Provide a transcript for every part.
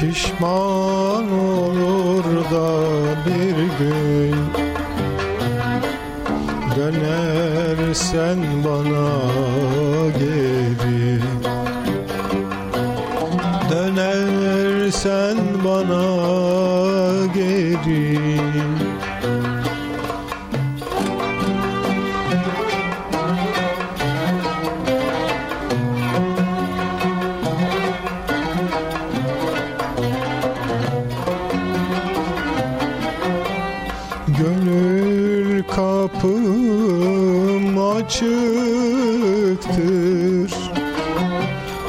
Pişman olur da bir gün Dönersen bana geri. Dönersen bana geri kapım açıktır.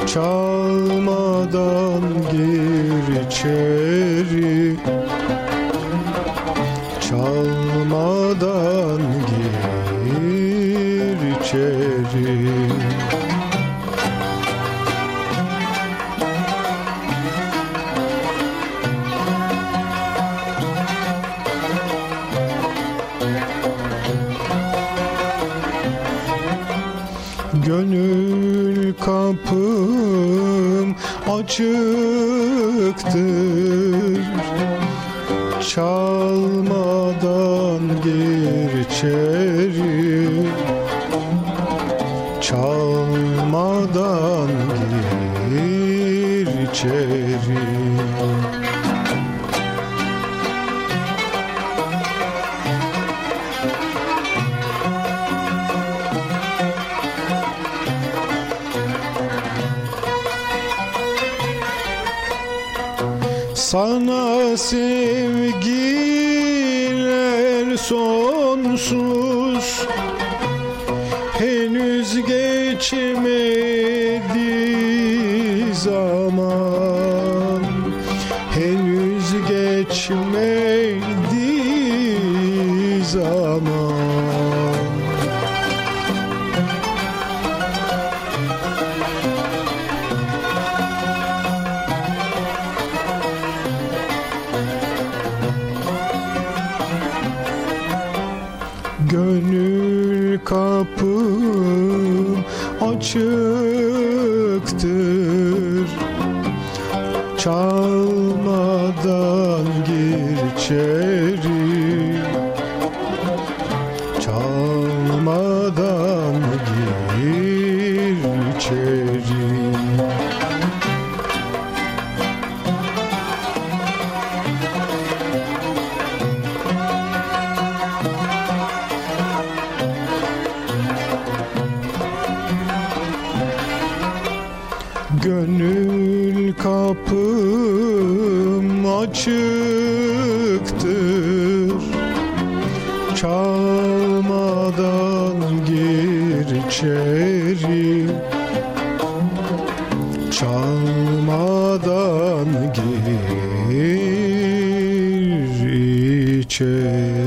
Çalmadan gir içeri. Çalmadan gir içeri Gönül kapım açıktır. Çalmadan gir içeri. Çalmadan gir içeri Sana sevgiler sonsuz. Henüz geçmedi zaman. Henüz geçmedi zaman Gönül kapım açıktır. Çalmadan gir içeri. Çalmadan gir içeri Gönül kapım açıktır. Çalmadan gir içeri. Çalmadan gir içeri.